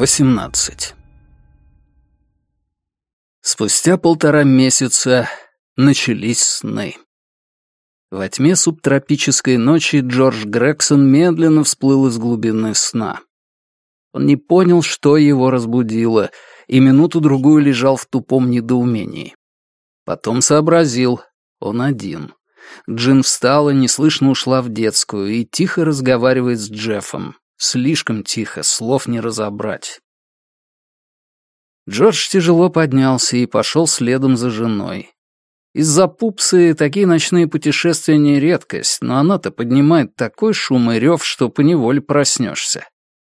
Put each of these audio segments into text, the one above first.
18. Спустя полтора месяца начались сны. Во тьме субтропической ночи Джордж Грегсон медленно всплыл из глубины сна. Он не понял, что его разбудило, и минуту-другую лежал в тупом недоумении. Потом сообразил, он один. Джин встала, неслышно ушла в детскую и тихо разговаривает с Джеффом. Слишком тихо, слов не разобрать. Джордж тяжело поднялся и пошел следом за женой. Из-за пупсы такие ночные путешествия не редкость, но она-то поднимает такой шум и рев, что поневоле проснешься.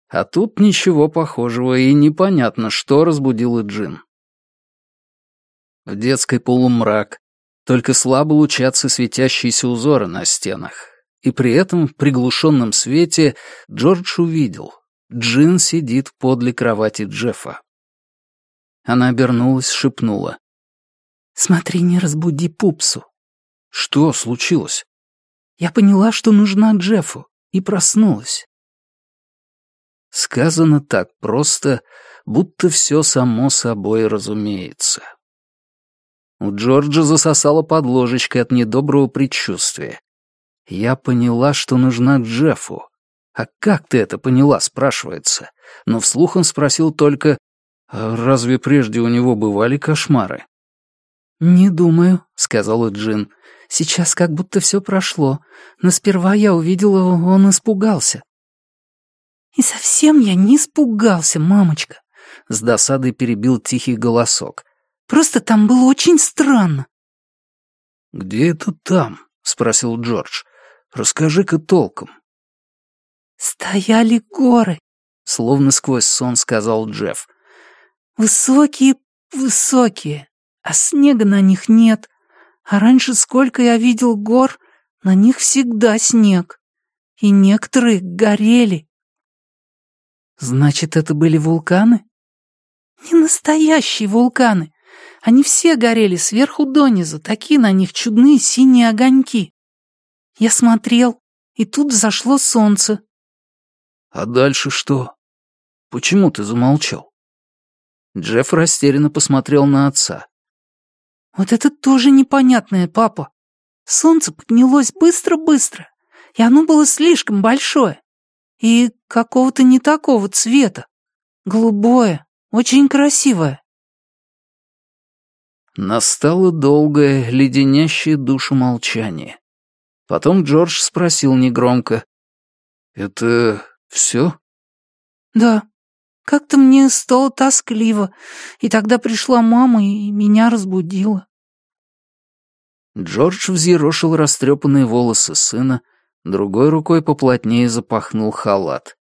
А тут ничего похожего, и непонятно, что разбудил Джин. В детской полумрак, только слабо лучатся светящиеся узоры на стенах. И при этом в приглушенном свете Джордж увидел. Джин сидит подле кровати Джеффа. Она обернулась, шепнула. «Смотри, не разбуди пупсу». «Что случилось?» «Я поняла, что нужна Джеффу, и проснулась». Сказано так просто, будто все само собой разумеется. У Джорджа засосало под ложечкой от недоброго предчувствия. Я поняла, что нужна Джеффу. А как ты это поняла, спрашивается. Но вслух он спросил только, «А разве прежде у него бывали кошмары? «Не думаю», — сказала Джин. «Сейчас как будто все прошло, но сперва я увидела, он испугался». «И совсем я не испугался, мамочка», — с досадой перебил тихий голосок. «Просто там было очень странно». «Где это там?» — спросил Джордж. «Расскажи-ка толком». «Стояли горы», — словно сквозь сон сказал Джефф. «Высокие, высокие, а снега на них нет. А раньше сколько я видел гор, на них всегда снег. И некоторые горели. Значит, это были вулканы? Не настоящие вулканы. Они все горели сверху донизу, такие на них чудные синие огоньки. Я смотрел, и тут взошло солнце. А дальше что? Почему ты замолчал? Джефф растерянно посмотрел на отца. «Вот это тоже непонятное, папа. Солнце поднялось быстро-быстро, и оно было слишком большое. И какого-то не такого цвета. Голубое, очень красивое». Настало долгое, леденящее душу молчание. Потом Джордж спросил негромко. «Это все?» «Да. Как-то мне стало тоскливо, и тогда пришла мама и меня разбудила». Джордж взъерошил растрепанные волосы сына, другой рукой поплотнее запахнул халат.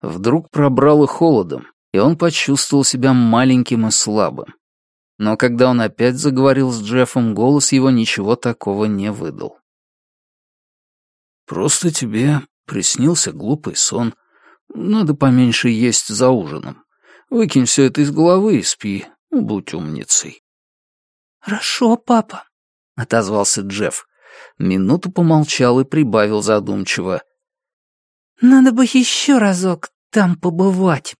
Вдруг пробрало холодом, и он почувствовал себя маленьким и слабым. Но когда он опять заговорил с Джеффом, голос его ничего такого не выдал. «Просто тебе приснился глупый сон. Надо поменьше есть за ужином. Выкинь все это из головы и спи. Будь умницей». «Хорошо, папа», — отозвался Джефф. Минуту помолчал и прибавил задумчиво. «Надо бы еще разок там побывать».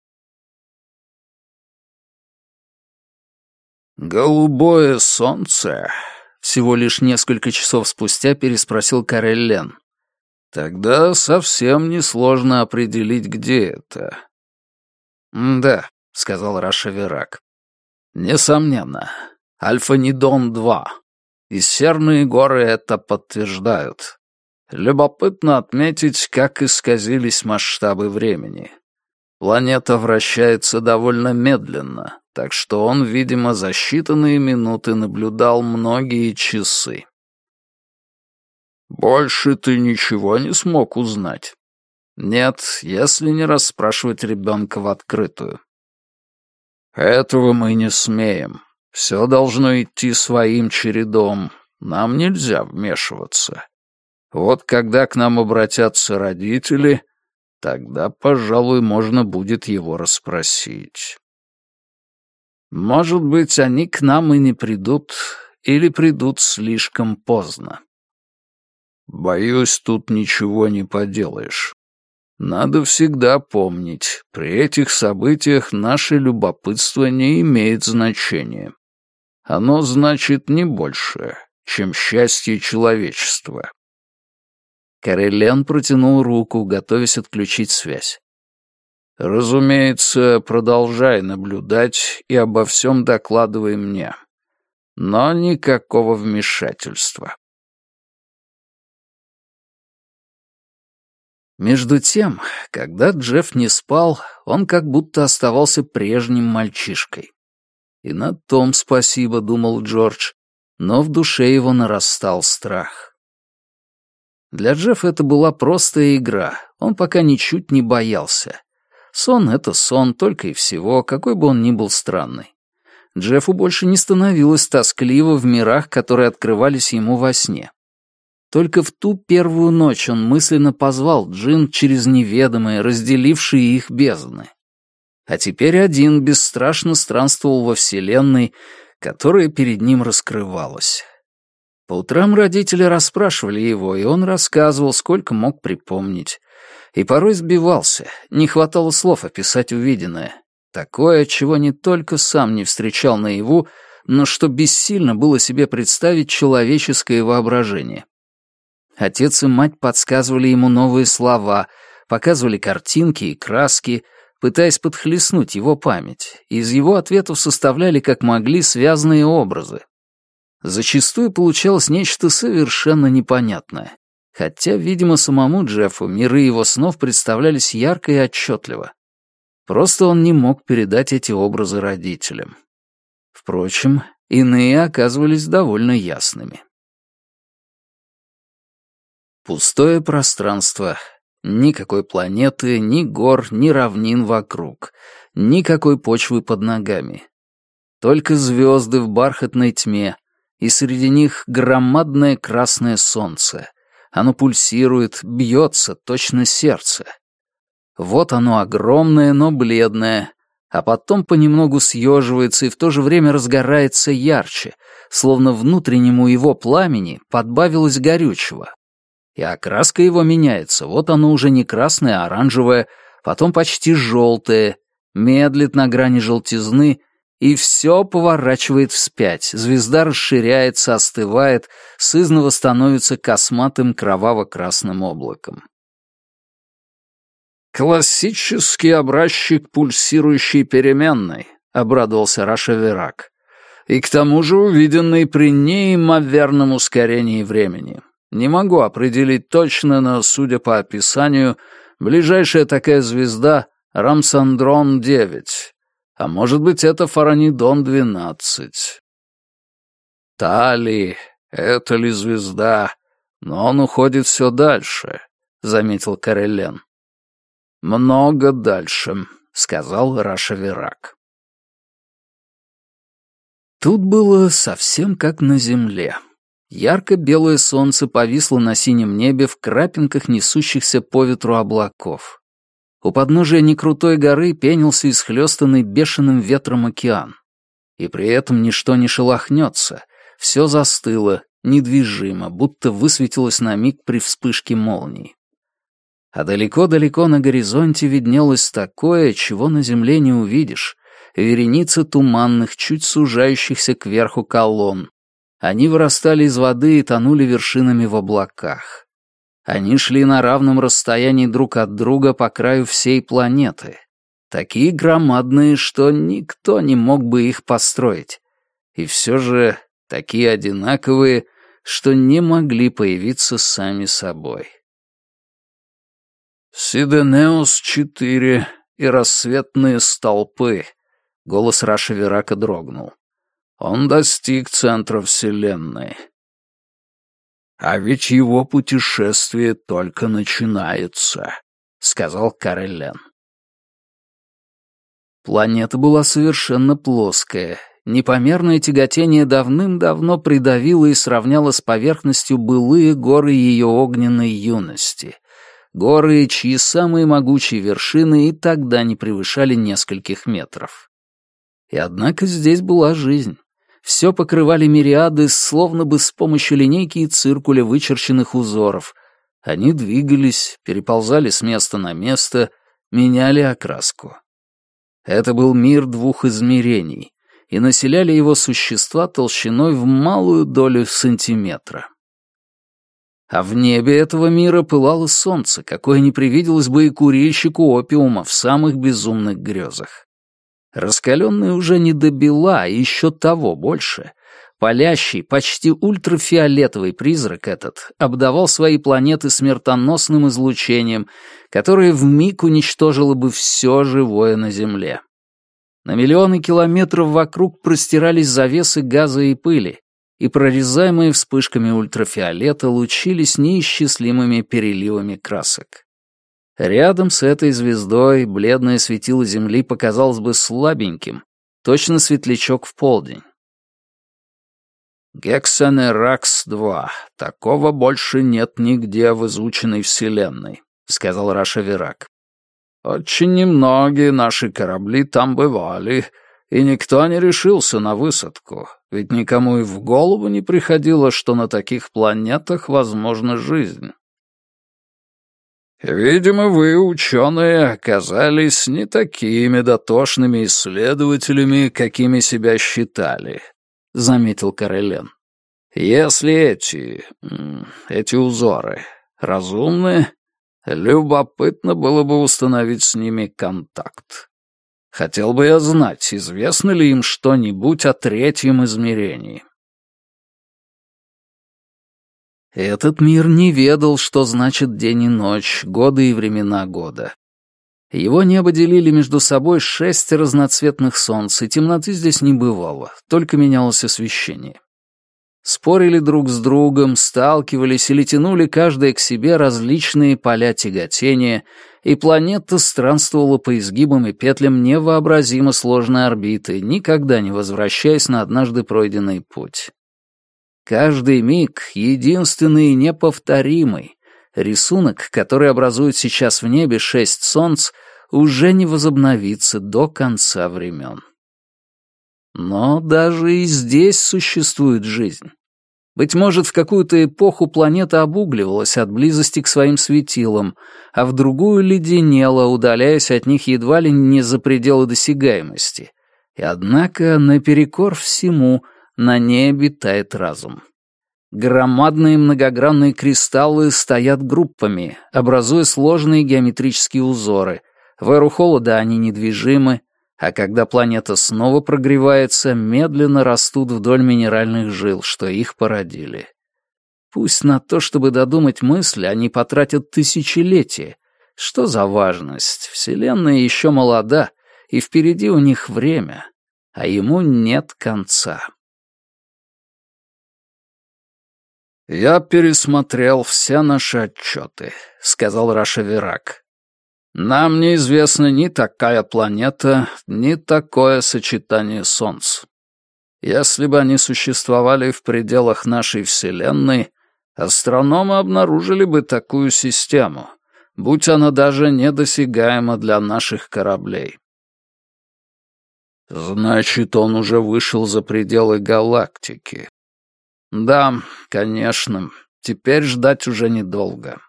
«Голубое солнце?» — всего лишь несколько часов спустя переспросил Карель Лен. «Тогда совсем несложно определить, где это». «Да», — сказал Раша Верак. «Несомненно. Альфа-Нидон-2. И серные горы это подтверждают. Любопытно отметить, как исказились масштабы времени. Планета вращается довольно медленно, так что он, видимо, за считанные минуты наблюдал многие часы. «Больше ты ничего не смог узнать?» «Нет, если не расспрашивать ребенка в открытую». «Этого мы не смеем. Все должно идти своим чередом. Нам нельзя вмешиваться. Вот когда к нам обратятся родители, Тогда, пожалуй, можно будет его расспросить. Может быть, они к нам и не придут, или придут слишком поздно. Боюсь, тут ничего не поделаешь. Надо всегда помнить, при этих событиях наше любопытство не имеет значения. Оно значит не больше, чем счастье человечества. Карелен протянул руку, готовясь отключить связь. «Разумеется, продолжай наблюдать и обо всем докладывай мне. Но никакого вмешательства». Между тем, когда Джефф не спал, он как будто оставался прежним мальчишкой. И на том спасибо, думал Джордж, но в душе его нарастал страх. Для Джеффа это была простая игра, он пока ничуть не боялся. Сон — это сон, только и всего, какой бы он ни был странный. Джеффу больше не становилось тоскливо в мирах, которые открывались ему во сне. Только в ту первую ночь он мысленно позвал Джин через неведомые, разделившие их бездны. А теперь один бесстрашно странствовал во Вселенной, которая перед ним раскрывалась. По утрам родители расспрашивали его, и он рассказывал, сколько мог припомнить. И порой сбивался, не хватало слов описать увиденное. Такое, чего не только сам не встречал наяву, но что бессильно было себе представить человеческое воображение. Отец и мать подсказывали ему новые слова, показывали картинки и краски, пытаясь подхлестнуть его память, и из его ответов составляли как могли связанные образы. Зачастую получалось нечто совершенно непонятное, хотя, видимо, самому Джеффу миры его снов представлялись ярко и отчетливо. Просто он не мог передать эти образы родителям. Впрочем, иные оказывались довольно ясными. Пустое пространство. Никакой планеты, ни гор, ни равнин вокруг. Никакой почвы под ногами. Только звезды в бархатной тьме, и среди них громадное красное солнце. Оно пульсирует, бьется, точно сердце. Вот оно огромное, но бледное, а потом понемногу съеживается и в то же время разгорается ярче, словно внутреннему его пламени подбавилось горючего и окраска его меняется. Вот оно уже не красное, а оранжевое, потом почти желтое, медлит на грани желтизны, и все поворачивает вспять. Звезда расширяется, остывает, сызново становится косматым кроваво-красным облаком. «Классический образчик пульсирующей переменной», — обрадовался Раша Верак. «И к тому же увиденный при неимоверном ускорении времени. Не могу определить точно, но, судя по описанию, ближайшая такая звезда — Рамсандрон-9, а может быть, это Фаранидон-12. Тали, это ли звезда? Но он уходит все дальше, — заметил Карелен. «Много дальше», — сказал Раша Верак. Тут было совсем как на Земле. Ярко-белое солнце повисло на синем небе в крапинках несущихся по ветру облаков. У подножия некрутой горы пенился исхлёстанный бешеным ветром океан. И при этом ничто не шелохнется, все застыло, недвижимо, будто высветилось на миг при вспышке молнии. А далеко-далеко на горизонте виднелось такое, чего на земле не увидишь, вереница туманных, чуть сужающихся кверху колонн, они вырастали из воды и тонули вершинами в облаках. Они шли на равном расстоянии друг от друга по краю всей планеты. Такие громадные, что никто не мог бы их построить. И все же такие одинаковые, что не могли появиться сами собой. «Сиденеус-4 и рассветные столпы», — голос Раши Верака дрогнул. Он достиг центра Вселенной. А ведь его путешествие только начинается, сказал Карелен. Планета была совершенно плоская. Непомерное тяготение давным-давно придавило и сравняло с поверхностью былые горы ее огненной юности. Горы, чьи самые могучие вершины и тогда не превышали нескольких метров. И однако здесь была жизнь. Все покрывали мириады, словно бы с помощью линейки и циркуля вычерченных узоров, Они двигались, переползали с места на место, меняли окраску. Это был мир двух измерений, и населяли его существа толщиной в малую долю сантиметра. А в небе этого мира пылало солнце, какое не привиделось бы и курильщику опиума в самых безумных грезах. Раскаленный уже не до бела, а еще того больше. Палящий, почти ультрафиолетовый призрак этот обдавал свои планеты смертоносным излучением, которое вмиг уничтожило бы все живое на Земле. На миллионы километров вокруг простирались завесы газа и пыли, и прорезаемые вспышками ультрафиолета лучились неисчислимыми переливами красок. Рядом с этой звездой бледное светило Земли показалось бы слабеньким, точно светлячок в полдень. «Гексенеракс-2. Такого больше нет нигде в изученной Вселенной», — сказал Раша Верак. Очень немногие наши корабли там бывали, и никто не решился на высадку, ведь никому и в голову не приходило, что на таких планетах возможна жизнь. «Видимо, вы, ученые, оказались не такими дотошными исследователями, какими себя считали», — заметил Карелен. «Если эти... эти узоры разумны, Любопытно было бы установить с ними контакт. Хотел бы я знать, известно ли им что-нибудь о третьем измерении. Этот мир не ведал, что значит день и ночь, годы и времена года. Его небо делили между собой шесть разноцветных солнц, и темноты здесь не бывало, только менялось освещение спорили друг с другом, сталкивались или тянули каждое к себе различные поля тяготения, и планета странствовала по изгибам и петлям невообразимо сложной орбиты, никогда не возвращаясь на однажды пройденный путь. Каждый миг единственный и неповторимый. Рисунок, который образует сейчас в небе шесть солнц, уже не возобновится до конца времен. Но даже и здесь существует жизнь. Быть может, в какую-то эпоху планета обугливалась от близости к своим светилам, а в другую леденела, удаляясь от них едва ли не за пределы досягаемости. И однако, наперекор всему, на ней обитает разум. Громадные многогранные кристаллы стоят группами, образуя сложные геометрические узоры. В эру холода они недвижимы, а когда планета снова прогревается, медленно растут вдоль минеральных жил, что их породили. Пусть на то, чтобы додумать мысли, они потратят тысячелетия. Что за важность? Вселенная еще молода, и впереди у них время, а ему нет конца. «Я пересмотрел все наши отчеты», — сказал Раша Верак. Нам неизвестна ни такая планета, ни такое сочетание Солнц. Если бы они существовали в пределах нашей Вселенной, астрономы обнаружили бы такую систему, будь она даже недосягаема для наших кораблей. Значит, он уже вышел за пределы галактики. Да, конечно, теперь ждать уже недолго.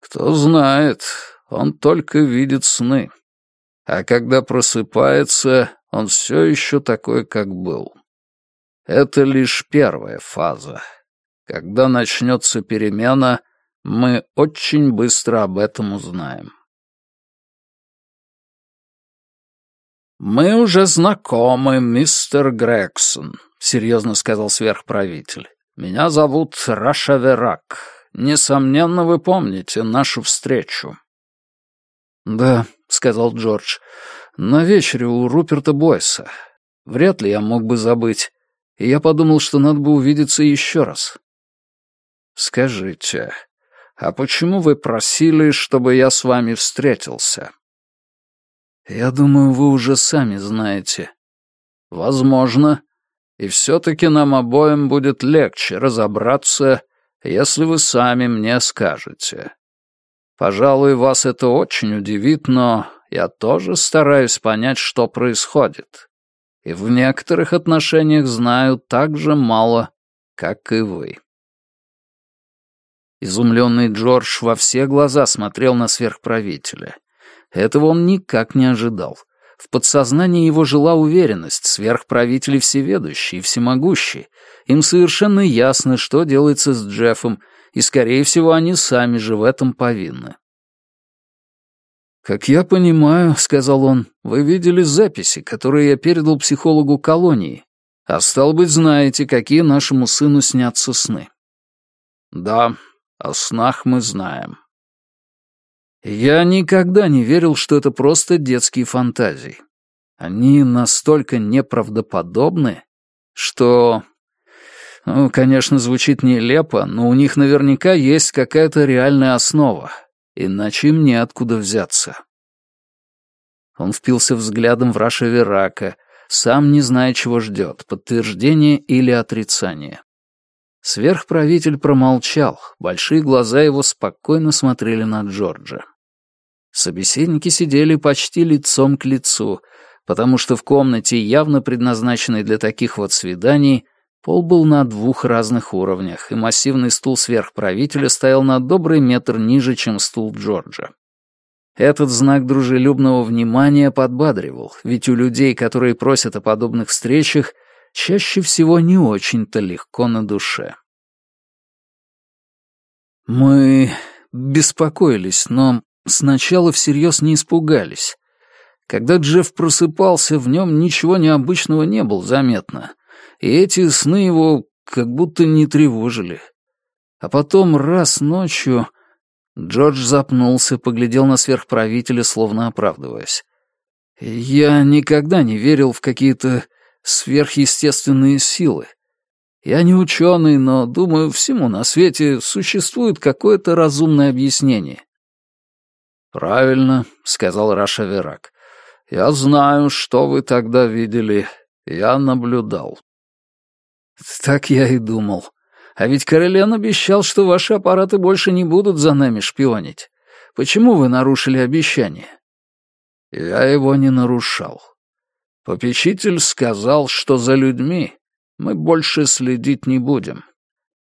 Кто знает, он только видит сны. А когда просыпается, он все еще такой, как был. Это лишь первая фаза. Когда начнется перемена, мы очень быстро об этом узнаем. «Мы уже знакомы, мистер Грегсон», — серьезно сказал сверхправитель. «Меня зовут Раша Верак. Несомненно, вы помните нашу встречу». «Да», — сказал Джордж, — «на вечере у Руперта Бойса. Вряд ли я мог бы забыть, и я подумал, что надо бы увидеться еще раз». «Скажите, а почему вы просили, чтобы я с вами встретился?» «Я думаю, вы уже сами знаете». «Возможно. И все-таки нам обоим будет легче разобраться, если вы сами мне скажете. Пожалуй, вас это очень удивит, но я тоже стараюсь понять, что происходит. И в некоторых отношениях знаю так же мало, как и вы. Изумленный Джордж во все глаза смотрел на сверхправителя. Этого он никак не ожидал. В подсознании его жила уверенность, сверхправители всеведущие всемогущие. Им совершенно ясно, что делается с Джеффом, и, скорее всего, они сами же в этом повинны. «Как я понимаю», — сказал он, — «вы видели записи, которые я передал психологу колонии, а стало быть, знаете, какие нашему сыну снятся сны». «Да, о снах мы знаем». Я никогда не верил, что это просто детские фантазии. Они настолько неправдоподобны, что... Ну, конечно, звучит нелепо, но у них наверняка есть какая-то реальная основа, иначе им неоткуда взяться. Он впился взглядом в Раша Верака, сам не зная, чего ждет, подтверждение или отрицание. Сверхправитель промолчал, большие глаза его спокойно смотрели на Джорджа. Собеседники сидели почти лицом к лицу, потому что в комнате, явно предназначенной для таких вот свиданий, пол был на двух разных уровнях, и массивный стул сверхправителя стоял на добрый метр ниже, чем стул Джорджа. Этот знак дружелюбного внимания подбадривал, ведь у людей, которые просят о подобных встречах, чаще всего не очень-то легко на душе. Мы беспокоились, но Сначала всерьез не испугались. Когда Джефф просыпался, в нем ничего необычного не было заметно, и эти сны его как будто не тревожили. А потом раз ночью... Джордж запнулся, поглядел на сверхправителя, словно оправдываясь. «Я никогда не верил в какие-то сверхъестественные силы. Я не ученый, но, думаю, всему на свете существует какое-то разумное объяснение. «Правильно», — сказал Раша Верак. «Я знаю, что вы тогда видели. Я наблюдал». «Так я и думал. А ведь Карелен обещал, что ваши аппараты больше не будут за нами шпионить. Почему вы нарушили обещание?» «Я его не нарушал. Попечитель сказал, что за людьми мы больше следить не будем.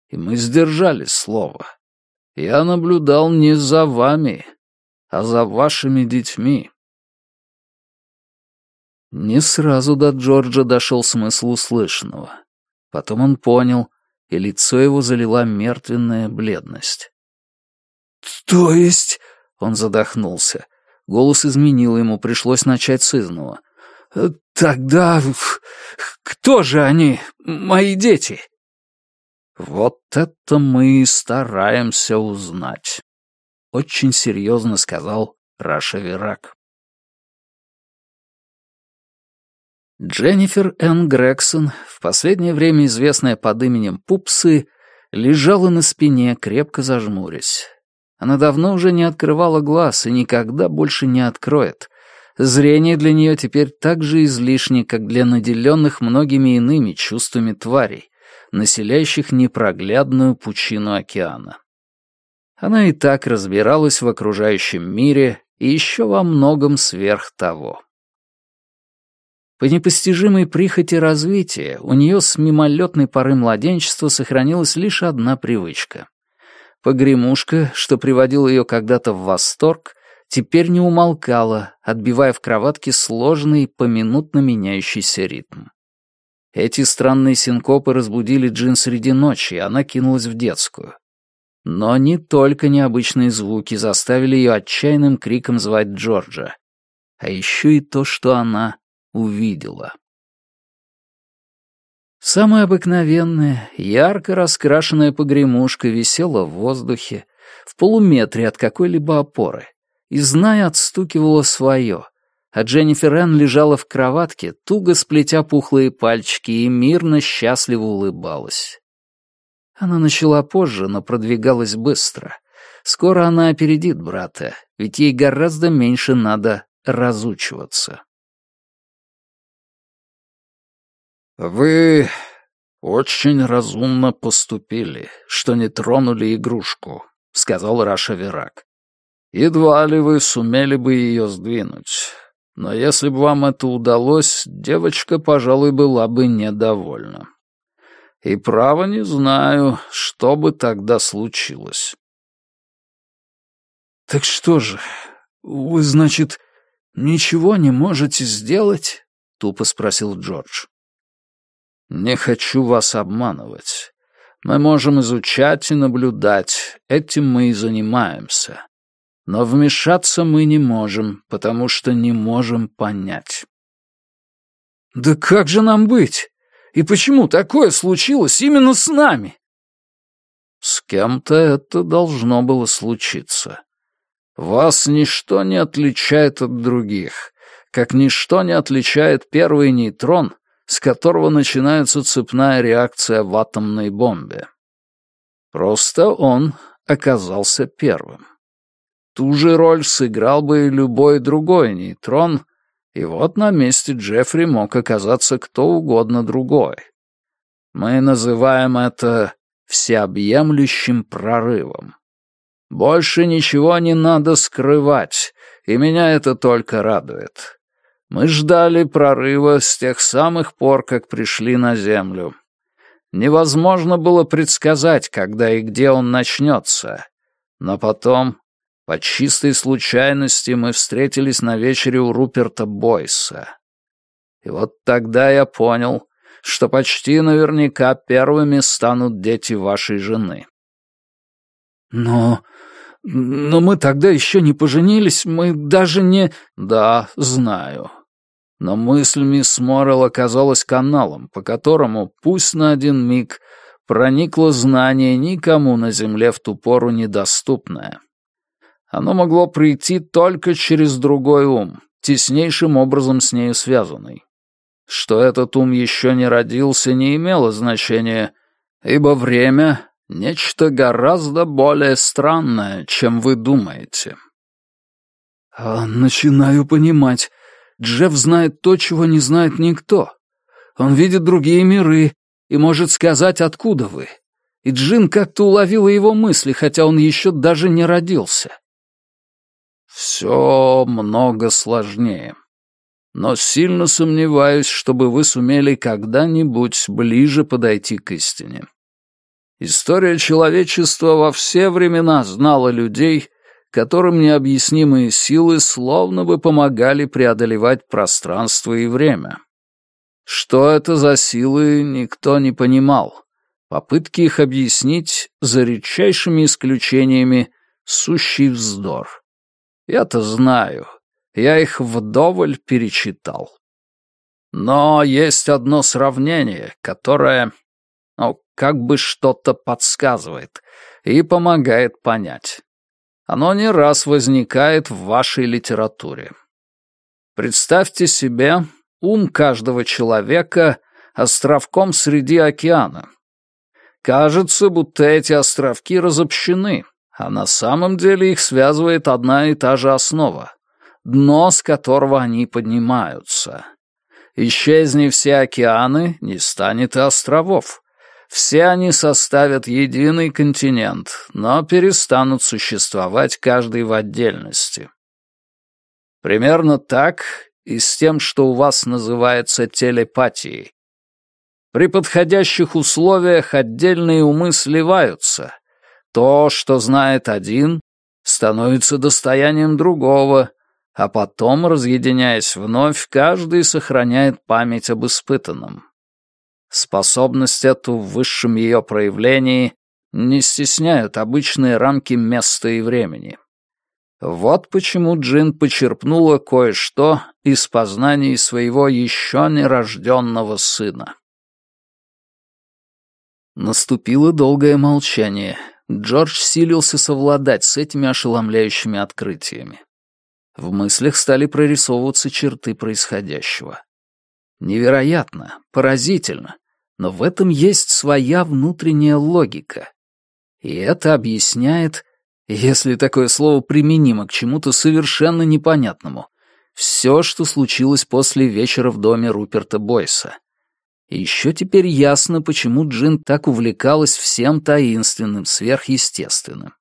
И мы сдержали слово. Я наблюдал не за вами, а за вашими детьми». Не сразу до Джорджа дошел смысл услышанного. Потом он понял, и лицо его залила мертвенная бледность. «То есть...» — он задохнулся. Голос изменил ему, пришлось начать с изного. «Тогда... кто же они, мои дети?» «Вот это мы и стараемся узнать» очень серьезно сказал Раша Верак. Дженнифер Н. Грегсон, в последнее время известная под именем Пупсы, лежала на спине, крепко зажмурясь. Она давно уже не открывала глаз и никогда больше не откроет. Зрение для нее теперь так же излишне, как для наделенных многими иными чувствами тварей, населяющих непроглядную пучину океана. Она и так разбиралась в окружающем мире и еще во многом сверх того. По непостижимой прихоти развития у нее с мимолетной поры младенчества сохранилась лишь одна привычка. Погремушка, что приводила ее когда-то в восторг, теперь не умолкала, отбивая в кроватке сложный, поминутно меняющийся ритм. Эти странные синкопы разбудили Джин среди ночи, и она кинулась в детскую. Но не только необычные звуки заставили ее отчаянным криком звать Джорджа, а еще и то, что она увидела. Самая обыкновенная, ярко раскрашенная погремушка висела в воздухе, в полуметре от какой-либо опоры, и, зная, отстукивала свое, а Дженнифер Энн лежала в кроватке, туго сплетя пухлые пальчики, и мирно, счастливо улыбалась. Она начала позже, но продвигалась быстро. Скоро она опередит брата, ведь ей гораздо меньше надо разучиваться. «Вы очень разумно поступили, что не тронули игрушку», — сказал Раша Верак. «Едва ли вы сумели бы ее сдвинуть. Но если бы вам это удалось, девочка, пожалуй, была бы недовольна». И право не знаю, что бы тогда случилось. «Так что же, вы, значит, ничего не можете сделать?» — тупо спросил Джордж. «Не хочу вас обманывать. Мы можем изучать и наблюдать, этим мы и занимаемся. Но вмешаться мы не можем, потому что не можем понять». «Да как же нам быть? И почему такое случилось именно с нами?» «С кем-то это должно было случиться. Вас ничто не отличает от других, как ничто не отличает первый нейтрон, с которого начинается цепная реакция в атомной бомбе. Просто он оказался первым. Ту же роль сыграл бы и любой другой нейтрон, и вот на месте Джеффри мог оказаться кто угодно другой. Мы называем это всеобъемлющим прорывом. Больше ничего не надо скрывать, и меня это только радует. Мы ждали прорыва с тех самых пор, как пришли на Землю. Невозможно было предсказать, когда и где он начнется. Но потом, по чистой случайности, мы встретились на вечере у Руперта Бойса. И вот тогда я понял, что почти наверняка первыми станут дети вашей жены. Но... но мы тогда еще не поженились, мы даже не... Да, знаю. Но мысль мисс Моррелл оказалась каналом, по которому, пусть на один миг, проникло знание никому на земле в ту пору недоступное. Оно могло прийти только через другой ум, теснейшим образом с нею связанный. Что этот ум еще не родился, не имело значения, ибо время Нечто гораздо более странное, чем вы думаете. А, начинаю понимать. Джефф знает то, чего не знает никто. Он видит другие миры и может сказать, откуда вы. И Джин как-то уловила его мысли, хотя он еще даже не родился. Все много сложнее. Но сильно сомневаюсь, чтобы вы сумели когда-нибудь ближе подойти к истине. История человечества во все времена знала людей, которым необъяснимые силы словно бы помогали преодолевать пространство и время. Что это за силы, никто не понимал. Попытки их объяснить, за редчайшими исключениями, сущий вздор. Я-то знаю, я их вдоволь перечитал. Но есть одно сравнение, которое ну, как бы что-то подсказывает и помогает понять. Оно не раз возникает в вашей литературе. Представьте себе ум каждого человека островком среди океана. Кажется, будто эти островки разобщены, а на самом деле их связывает одна и та же основа — дно, с которого они поднимаются. Исчезни все океаны, не станет и островов. Все они составят единый континент, но перестанут существовать каждый в отдельности. Примерно так и с тем, что у вас называется телепатией. При подходящих условиях отдельные умы сливаются. То, что знает один, становится достоянием другого, а потом, разъединяясь вновь, каждый сохраняет память об испытанном. Способность эту в высшем ее проявлении не стесняют обычные рамки места и времени. Вот почему Джин почерпнула кое-что из познаний своего еще нерожденного сына. Наступило долгое молчание. Джордж силился совладать с этими ошеломляющими открытиями. В мыслях стали прорисовываться черты происходящего. Невероятно, поразительно, но в этом есть своя внутренняя логика. И это объясняет, если такое слово применимо к чему-то совершенно непонятному, все, что случилось после вечера в доме Руперта Бойса. И еще теперь ясно, почему Джин так увлекалась всем таинственным, сверхъестественным.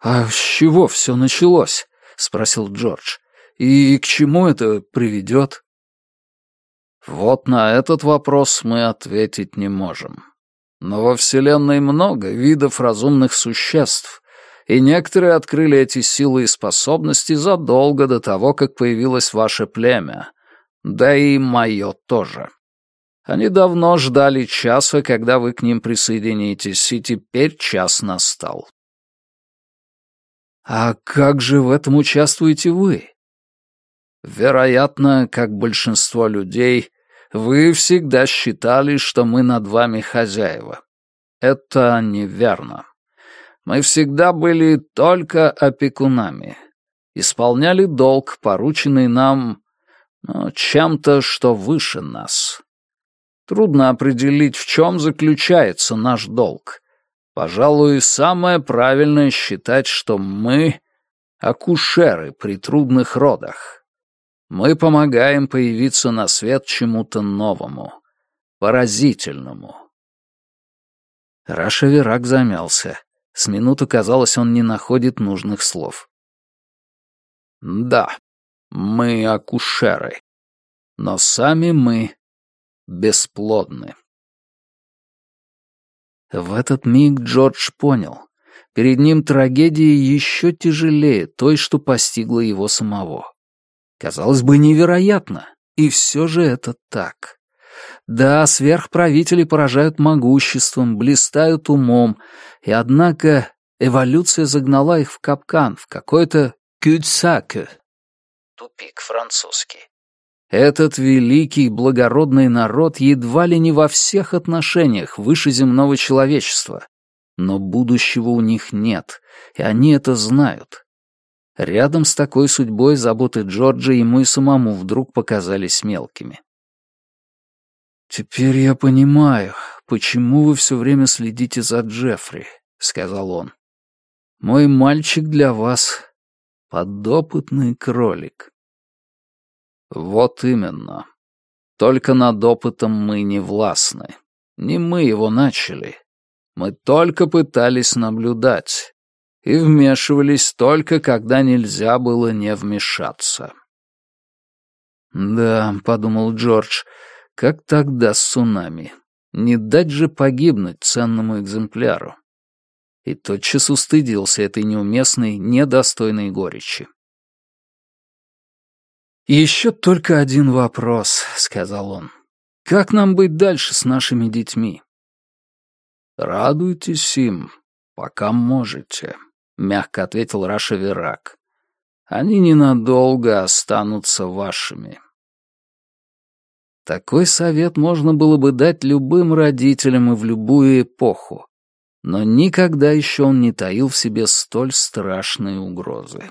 «А с чего все началось?» — спросил Джордж. «И к чему это приведет?» Вот на этот вопрос мы ответить не можем. Но во Вселенной много видов разумных существ, И некоторые открыли эти силы и способности задолго до того, как появилось ваше племя. Да и мое тоже. Они давно ждали часа, когда вы к ним присоединитесь, и теперь час настал. А как же в этом участвуете вы? Вероятно, как большинство людей, вы всегда считали, что мы над вами хозяева. Это неверно. Мы всегда были только опекунами. Исполняли долг, порученный нам ну, чем-то, что выше нас. Трудно определить, в чем заключается наш долг. Пожалуй, самое правильное считать, что мы — акушеры при трудных родах. Мы помогаем появиться на свет чему-то новому, поразительному. Раша Верак замялся. С минуту казалось, он не находит нужных слов. «Да, мы акушеры. Но сами мы бесплодны. В этот миг Джордж понял. Перед ним трагедия еще тяжелее той, что постигла его самого. Казалось бы, невероятно, и все же это так. Да, сверхправители поражают могуществом, блистают умом, и однако эволюция загнала их в капкан, в какой-то кюдсаке. Тупик французский. Этот великий благородный народ едва ли не во всех отношениях выше земного человечества. Но будущего у них нет, и они это знают. Рядом с такой судьбой заботы Джорджа ему и самому вдруг показались мелкими. «Теперь я понимаю, почему вы все время следите за Джеффри», — сказал он. «Мой мальчик для вас — подопытный кролик». Вот именно. Только над опытом мы не властны. Не мы его начали. Мы только пытались наблюдать. И вмешивались только, когда нельзя было не вмешаться. «Да», — подумал Джордж, — «как тогда с цунами? Не дать же погибнуть ценному экземпляру». И тотчас устыдился этой неуместной, недостойной горечи. «Еще только один вопрос», — сказал он. «Как нам быть дальше с нашими детьми?» «Радуйтесь им, пока можете», — мягко ответил Раша Верак. «Они ненадолго останутся вашими». Такой совет можно было бы дать любым родителям и в любую эпоху, но никогда еще он не таил в себе столь страшные угрозы.